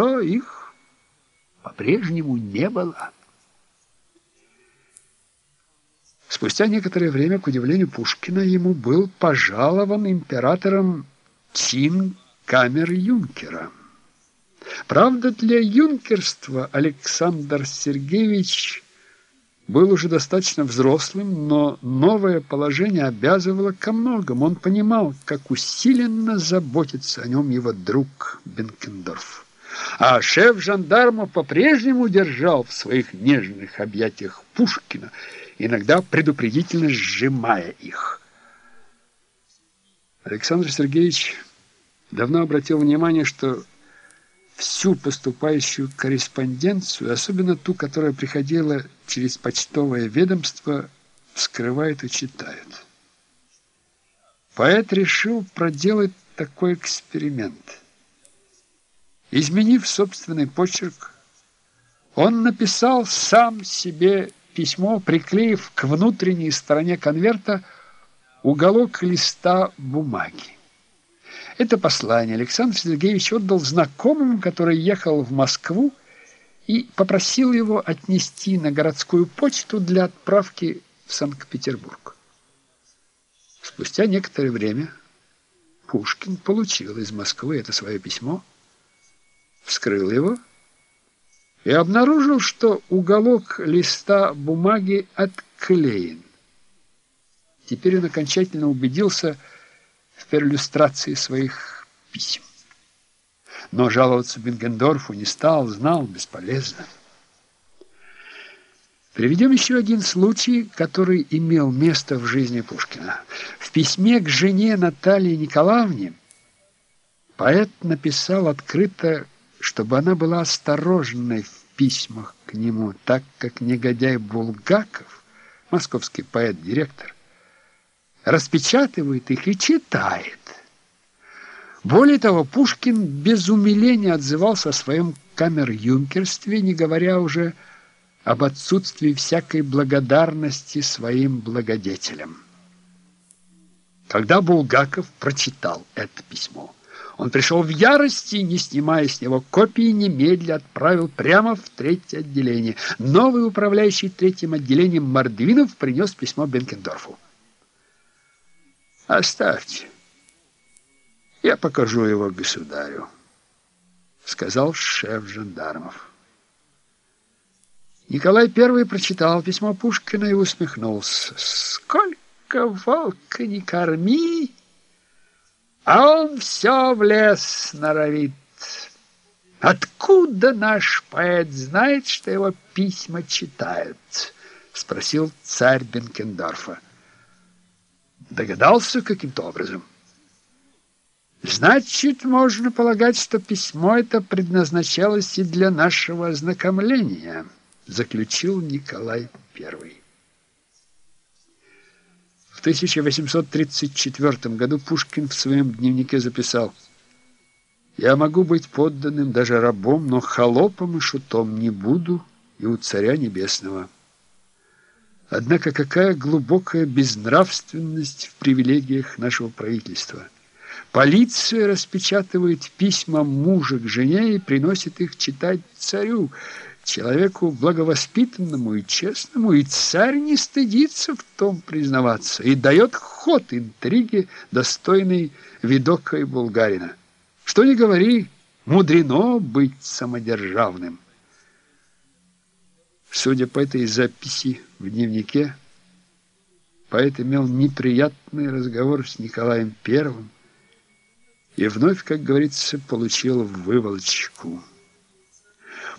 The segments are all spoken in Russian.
то их по-прежнему не было. Спустя некоторое время, к удивлению Пушкина, ему был пожалован императором чин камер-юнкера. Правда, для юнкерства Александр Сергеевич был уже достаточно взрослым, но новое положение обязывало ко многому. Он понимал, как усиленно заботится о нем его друг Бенкендорф. А шеф жандарма по-прежнему держал в своих нежных объятиях Пушкина, иногда предупредительно сжимая их. Александр Сергеевич давно обратил внимание, что всю поступающую корреспонденцию, особенно ту, которая приходила через почтовое ведомство, вскрывает и читает. Поэт решил проделать такой эксперимент. Изменив собственный почерк, он написал сам себе письмо, приклеив к внутренней стороне конверта уголок листа бумаги. Это послание Александр Сергеевич отдал знакомому, который ехал в Москву, и попросил его отнести на городскую почту для отправки в Санкт-Петербург. Спустя некоторое время Пушкин получил из Москвы это свое письмо, вскрыл его и обнаружил, что уголок листа бумаги отклеен. Теперь он окончательно убедился, в перлюстрации своих писем. Но жаловаться Бенгендорфу не стал, знал, бесполезно. Приведем еще один случай, который имел место в жизни Пушкина. В письме к жене Наталье Николаевне поэт написал открыто, чтобы она была осторожной в письмах к нему, так как негодяй Булгаков, московский поэт-директор, распечатывает их и читает. Более того, Пушкин без умиления отзывался о своем камер-юнкерстве, не говоря уже об отсутствии всякой благодарности своим благодетелям. Когда Булгаков прочитал это письмо, он пришел в ярости не снимая с него копии, немедля отправил прямо в третье отделение. Новый управляющий третьим отделением Мордвинов принес письмо Бенкендорфу. Оставьте. Я покажу его государю, сказал шеф жандармов. Николай I прочитал письмо Пушкина и усмехнулся. Сколько волка не корми, а он все в лес норовит. Откуда наш поэт знает, что его письма читают? Спросил царь Бенкендорфа. Догадался каким-то образом. Значит, можно полагать, что письмо это предназначалось и для нашего ознакомления, заключил Николай I. В 1834 году Пушкин в своем дневнике записал «Я могу быть подданным, даже рабом, но холопом и шутом не буду и у Царя Небесного». Однако какая глубокая безнравственность в привилегиях нашего правительства. Полиция распечатывает письма мужа к жене и приносит их читать царю, человеку благовоспитанному и честному, и царь не стыдится в том признаваться и дает ход интриге, достойной Видока и Булгарина. Что ни говори, мудрено быть самодержавным. Судя по этой записи в дневнике, поэт имел неприятный разговор с Николаем Первым и вновь, как говорится, получил выволочку.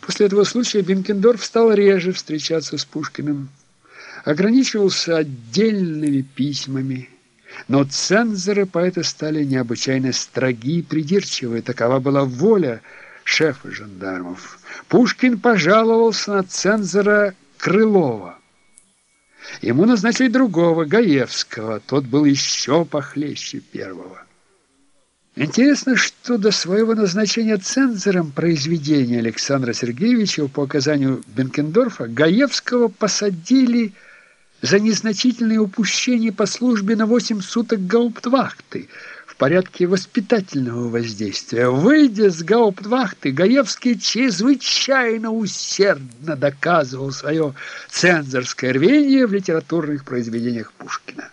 После этого случая Бенкендорф стал реже встречаться с Пушкиным, ограничивался отдельными письмами, но цензоры поэта стали необычайно строги и придирчивы. Такова была воля шефа жандармов. Пушкин пожаловался на цензора Крылова. Ему назначили другого, Гаевского. Тот был еще похлеще первого. Интересно, что до своего назначения цензором произведения Александра Сергеевича по указанию Бенкендорфа Гаевского посадили за незначительные упущения по службе на 8 суток гауптвахты – порядке воспитательного воздействия. Выйдя с гауптвахты, Гаевский чрезвычайно усердно доказывал свое цензорское рвение в литературных произведениях Пушкина.